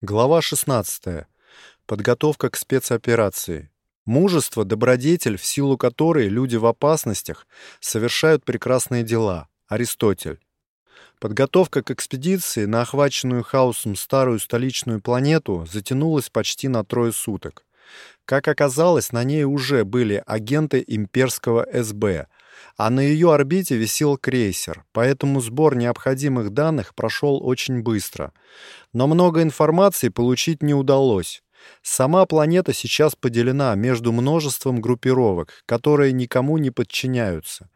Глава 16. Подготовка к спецоперации. Мужество – добродетель, в силу которой люди в опасностях совершают прекрасные дела. Аристотель. Подготовка к экспедиции на охваченную хаосом старую столичную планету затянулась почти на трое суток. Как оказалось, на ней уже были агенты имперского СБ – а на ее орбите висел крейсер, поэтому сбор необходимых данных прошел очень быстро. Но много информации получить не удалось. Сама планета сейчас поделена между множеством группировок, которые никому не подчиняются.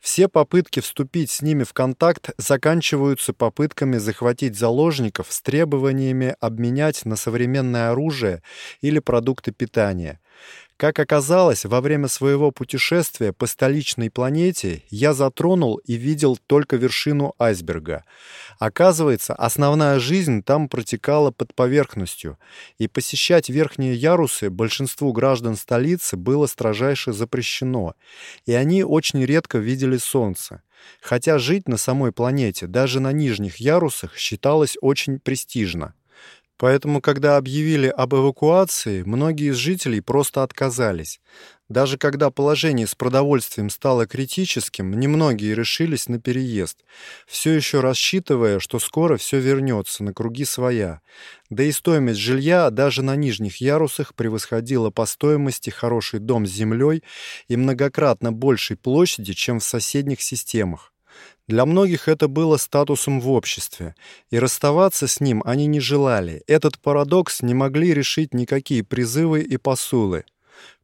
Все попытки вступить с ними в контакт заканчиваются попытками захватить заложников с требованиями обменять на современное оружие или продукты питания. Как оказалось, во время своего путешествия по столичной планете я затронул и видел только вершину айсберга. Оказывается, основная жизнь там протекала под поверхностью, и посещать верхние ярусы большинству граждан столицы было строжайше запрещено, и они очень редко видели солнце. Хотя жить на самой планете, даже на нижних ярусах, считалось очень престижно. Поэтому, когда объявили об эвакуации, многие из жителей просто отказались. Даже когда положение с продовольствием стало критическим, немногие решились на переезд, все еще рассчитывая, что скоро все вернется на круги своя. Да и стоимость жилья даже на нижних ярусах превосходила по стоимости хороший дом с землей и многократно большей площади, чем в соседних системах. Для многих это было статусом в обществе, и расставаться с ним они не желали. Этот парадокс не могли решить никакие призывы и посулы.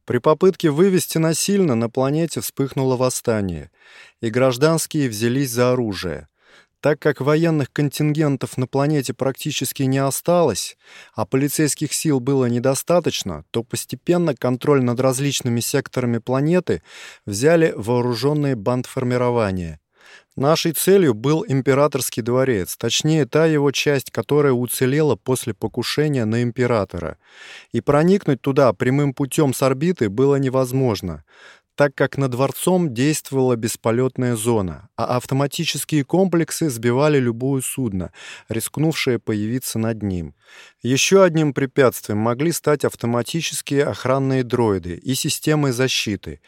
При попытке вывести насильно на планете вспыхнуло восстание, и гражданские взялись за оружие. Так как военных контингентов на планете практически не осталось, а полицейских сил было недостаточно, то постепенно контроль над различными секторами планеты взяли вооруженные бандформирования – Нашей целью был императорский дворец, точнее та его часть, которая уцелела после покушения на императора. И проникнуть туда прямым путем с орбиты было невозможно так как над дворцом действовала бесполетная зона, а автоматические комплексы сбивали любое судно, рискнувшее появиться над ним. Еще одним препятствием могли стать автоматические охранные дроиды и системы защиты.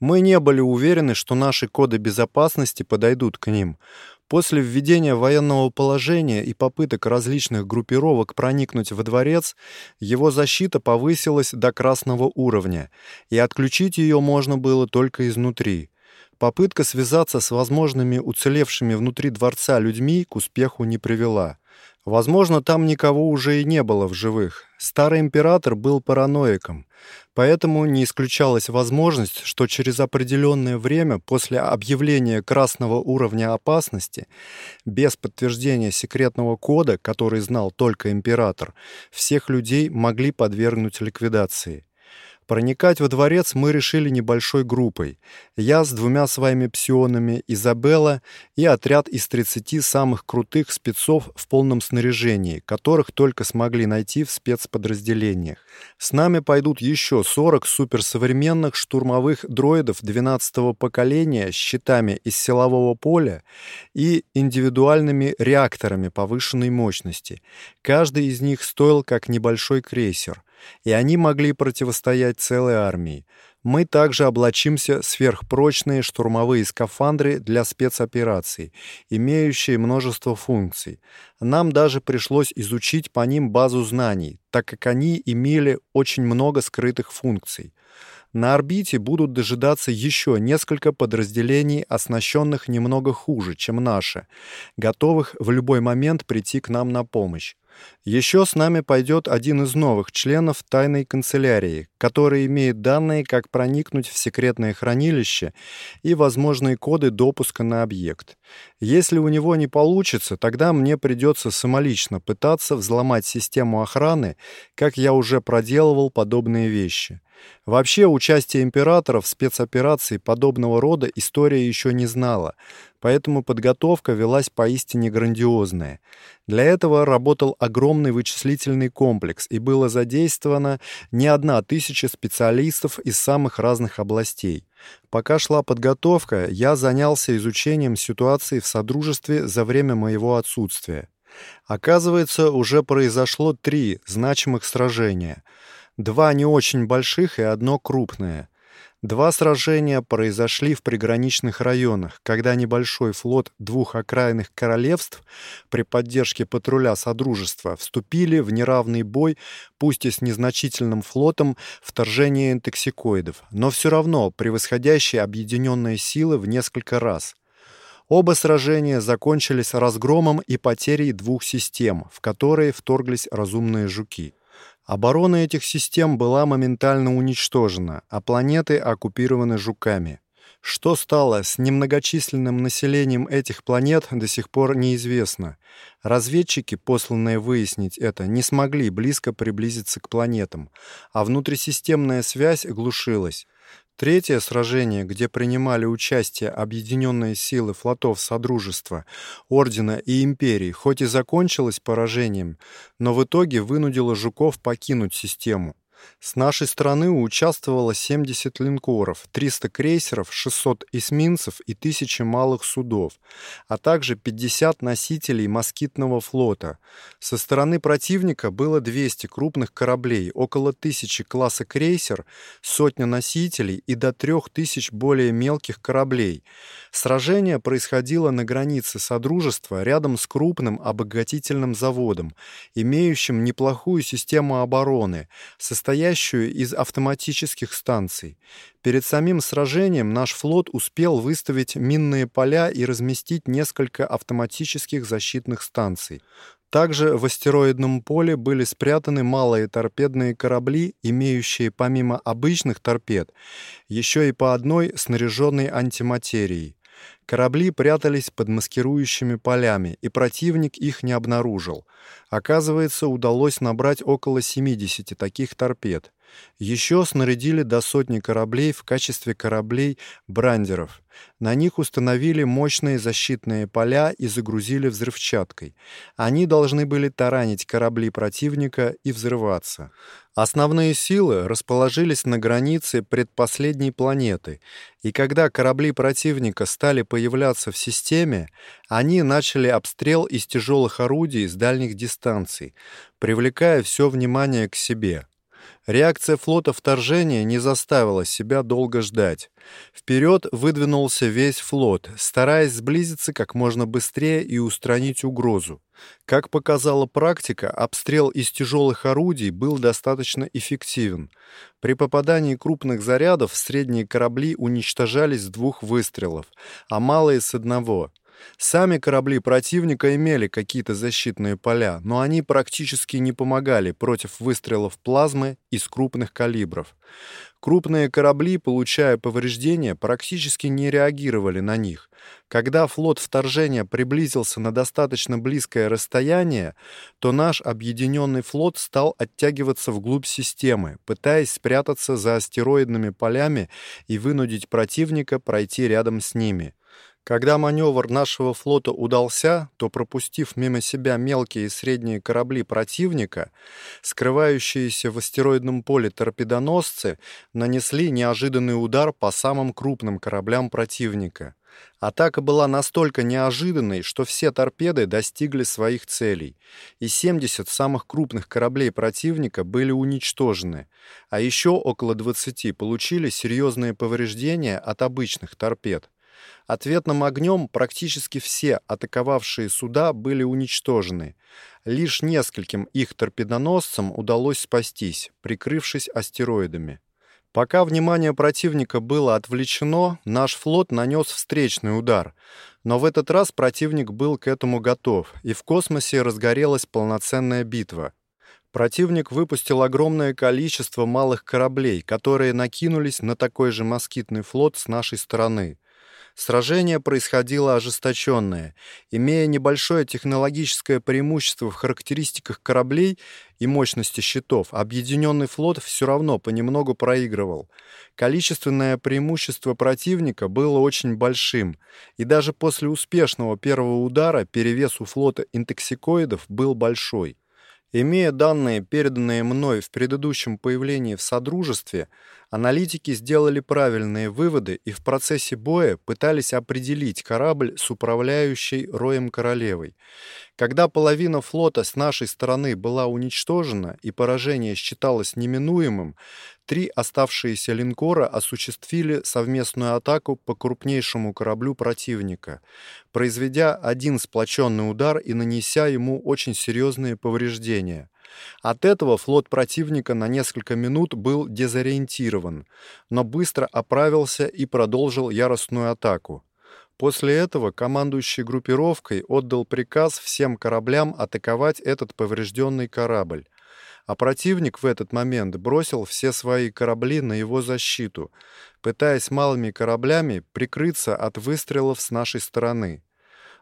Мы не были уверены, что наши коды безопасности подойдут к ним — После введения военного положения и попыток различных группировок проникнуть во дворец, его защита повысилась до красного уровня, и отключить ее можно было только изнутри. Попытка связаться с возможными уцелевшими внутри дворца людьми к успеху не привела. Возможно, там никого уже и не было в живых. Старый император был параноиком, поэтому не исключалась возможность, что через определенное время после объявления красного уровня опасности, без подтверждения секретного кода, который знал только император, всех людей могли подвергнуть ликвидации. Проникать во дворец мы решили небольшой группой. Я с двумя своими псионами, Изабелла и отряд из 30 самых крутых спецов в полном снаряжении, которых только смогли найти в спецподразделениях. С нами пойдут еще 40 суперсовременных штурмовых дроидов 12-го поколения с щитами из силового поля и индивидуальными реакторами повышенной мощности. Каждый из них стоил как небольшой крейсер — и они могли противостоять целой армии. Мы также облачимся в сверхпрочные штурмовые скафандры для спецопераций, имеющие множество функций. Нам даже пришлось изучить по ним базу знаний, так как они имели очень много скрытых функций. На орбите будут дожидаться еще несколько подразделений, оснащенных немного хуже, чем наши, готовых в любой момент прийти к нам на помощь. Еще с нами пойдет один из новых членов тайной канцелярии, который имеет данные, как проникнуть в секретное хранилище и возможные коды допуска на объект. Если у него не получится, тогда мне придется самолично пытаться взломать систему охраны, как я уже проделывал подобные вещи. Вообще, участие императора в спецоперации подобного рода история еще не знала, поэтому подготовка велась поистине грандиозная. Для этого работал огромный вычислительный комплекс, и было задействовано не одна тысяча специалистов из самых разных областей. Пока шла подготовка, я занялся изучением ситуации в Содружестве за время моего отсутствия. Оказывается, уже произошло три значимых сражения. Два не очень больших и одно крупное. Два сражения произошли в приграничных районах, когда небольшой флот двух окраинных королевств при поддержке патруля Содружества вступили в неравный бой, пусть и с незначительным флотом вторжения интоксикоидов, но все равно превосходящие объединенные силы в несколько раз. Оба сражения закончились разгромом и потерей двух систем, в которые вторглись разумные жуки. Оборона этих систем была моментально уничтожена, а планеты оккупированы жуками. Что стало с немногочисленным населением этих планет, до сих пор неизвестно. Разведчики, посланные выяснить это, не смогли близко приблизиться к планетам, а внутрисистемная связь глушилась. Третье сражение, где принимали участие объединенные силы флотов Содружества, Ордена и Империи, хоть и закончилось поражением, но в итоге вынудило жуков покинуть систему. С нашей стороны участвовало 70 линкоров, 300 крейсеров, 600 эсминцев и тысячи малых судов, а также 50 носителей москитного флота. Со стороны противника было 200 крупных кораблей, около тысячи класса крейсер, сотня носителей и до 3000 более мелких кораблей. Сражение происходило на границе Содружества рядом с крупным обогатительным заводом, имеющим неплохую систему обороны, состоящей состоящую из автоматических станций. Перед самим сражением наш флот успел выставить минные поля и разместить несколько автоматических защитных станций. Также в астероидном поле были спрятаны малые торпедные корабли, имеющие помимо обычных торпед еще и по одной снаряженной антиматерией. Корабли прятались под маскирующими полями, и противник их не обнаружил. Оказывается, удалось набрать около 70 таких торпед. Еще снарядили до сотни кораблей в качестве кораблей-брандеров. На них установили мощные защитные поля и загрузили взрывчаткой. Они должны были таранить корабли противника и взрываться. Основные силы расположились на границе предпоследней планеты, и когда корабли противника стали появляться в системе, они начали обстрел из тяжелых орудий с дальних дистанций, привлекая все внимание к себе. Реакция флота вторжения не заставила себя долго ждать. Вперед выдвинулся весь флот, стараясь сблизиться как можно быстрее и устранить угрозу. Как показала практика, обстрел из тяжелых орудий был достаточно эффективен. При попадании крупных зарядов средние корабли уничтожались с двух выстрелов, а малые — с одного — Сами корабли противника имели какие-то защитные поля, но они практически не помогали против выстрелов плазмы из крупных калибров. Крупные корабли, получая повреждения, практически не реагировали на них. Когда флот вторжения приблизился на достаточно близкое расстояние, то наш объединенный флот стал оттягиваться вглубь системы, пытаясь спрятаться за астероидными полями и вынудить противника пройти рядом с ними. Когда маневр нашего флота удался, то пропустив мимо себя мелкие и средние корабли противника, скрывающиеся в астероидном поле торпедоносцы нанесли неожиданный удар по самым крупным кораблям противника. Атака была настолько неожиданной, что все торпеды достигли своих целей, и 70 самых крупных кораблей противника были уничтожены, а еще около 20 получили серьезные повреждения от обычных торпед. Ответным огнем практически все атаковавшие суда были уничтожены. Лишь нескольким их торпедоносцам удалось спастись, прикрывшись астероидами. Пока внимание противника было отвлечено, наш флот нанес встречный удар. Но в этот раз противник был к этому готов, и в космосе разгорелась полноценная битва. Противник выпустил огромное количество малых кораблей, которые накинулись на такой же москитный флот с нашей стороны. Сражение происходило ожесточенное. Имея небольшое технологическое преимущество в характеристиках кораблей и мощности щитов, объединенный флот все равно понемногу проигрывал. Количественное преимущество противника было очень большим, и даже после успешного первого удара перевес у флота интоксикоидов был большой. Имея данные, переданные мной в предыдущем появлении в Содружестве, Аналитики сделали правильные выводы и в процессе боя пытались определить корабль с управляющей роем королевой. Когда половина флота с нашей стороны была уничтожена и поражение считалось неминуемым, три оставшиеся линкора осуществили совместную атаку по крупнейшему кораблю противника, произведя один сплоченный удар и нанеся ему очень серьезные повреждения. От этого флот противника на несколько минут был дезориентирован, но быстро оправился и продолжил яростную атаку. После этого командующий группировкой отдал приказ всем кораблям атаковать этот поврежденный корабль. А противник в этот момент бросил все свои корабли на его защиту, пытаясь малыми кораблями прикрыться от выстрелов с нашей стороны.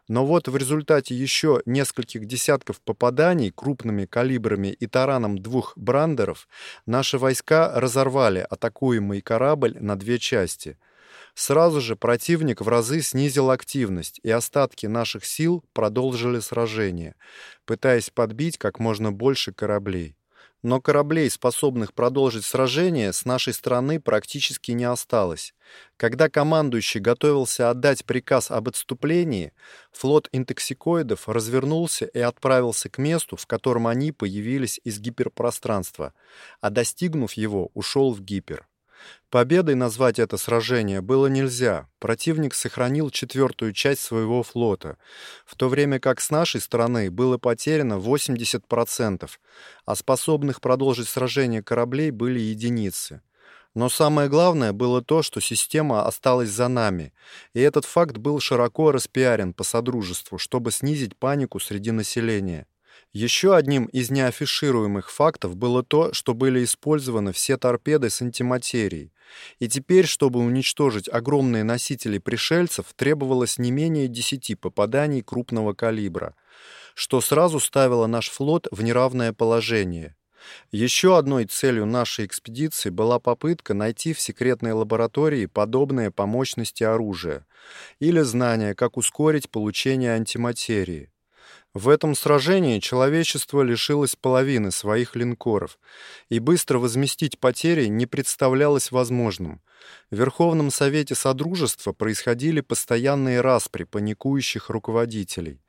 Но вот в результате еще нескольких десятков попаданий крупными калибрами и тараном двух брандеров наши войска разорвали атакуемый корабль на две части. Сразу же противник в разы снизил активность, и остатки наших сил продолжили сражение, пытаясь подбить как можно больше кораблей но кораблей, способных продолжить сражение, с нашей стороны практически не осталось. Когда командующий готовился отдать приказ об отступлении, флот интоксикоидов развернулся и отправился к месту, в котором они появились из гиперпространства, а достигнув его, ушел в гипер. Победой назвать это сражение было нельзя. Противник сохранил четвертую часть своего флота, в то время как с нашей стороны было потеряно 80%, а способных продолжить сражение кораблей были единицы. Но самое главное было то, что система осталась за нами, и этот факт был широко распиарен по содружеству, чтобы снизить панику среди населения. Еще одним из неафишируемых фактов было то, что были использованы все торпеды с антиматерией. И теперь, чтобы уничтожить огромные носители пришельцев, требовалось не менее 10 попаданий крупного калибра, что сразу ставило наш флот в неравное положение. Еще одной целью нашей экспедиции была попытка найти в секретной лаборатории подобные по мощности оружия или знания, как ускорить получение антиматерии. В этом сражении человечество лишилось половины своих линкоров, и быстро возместить потери не представлялось возможным. В Верховном Совете Содружества происходили постоянные распри паникующих руководителей.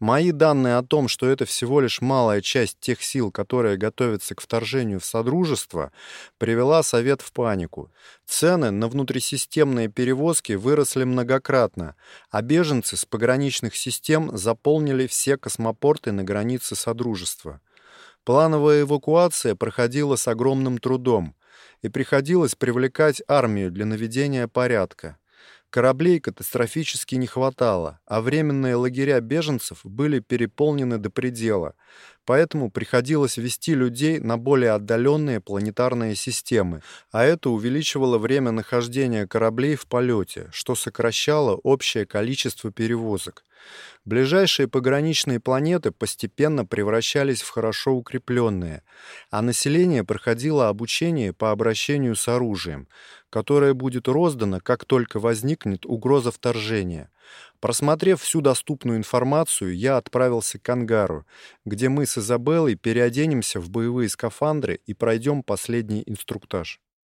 Мои данные о том, что это всего лишь малая часть тех сил, которые готовятся к вторжению в Содружество, привела Совет в панику. Цены на внутрисистемные перевозки выросли многократно, а беженцы с пограничных систем заполнили все космопорты на границе Содружества. Плановая эвакуация проходила с огромным трудом, и приходилось привлекать армию для наведения порядка. Кораблей катастрофически не хватало, а временные лагеря беженцев были переполнены до предела, поэтому приходилось вести людей на более отдаленные планетарные системы, а это увеличивало время нахождения кораблей в полете, что сокращало общее количество перевозок. Ближайшие пограничные планеты постепенно превращались в хорошо укрепленные, а население проходило обучение по обращению с оружием, которое будет роздано, как только возникнет угроза вторжения. Просмотрев всю доступную информацию, я отправился к ангару, где мы с Изабеллой переоденемся в боевые скафандры и пройдем последний инструктаж.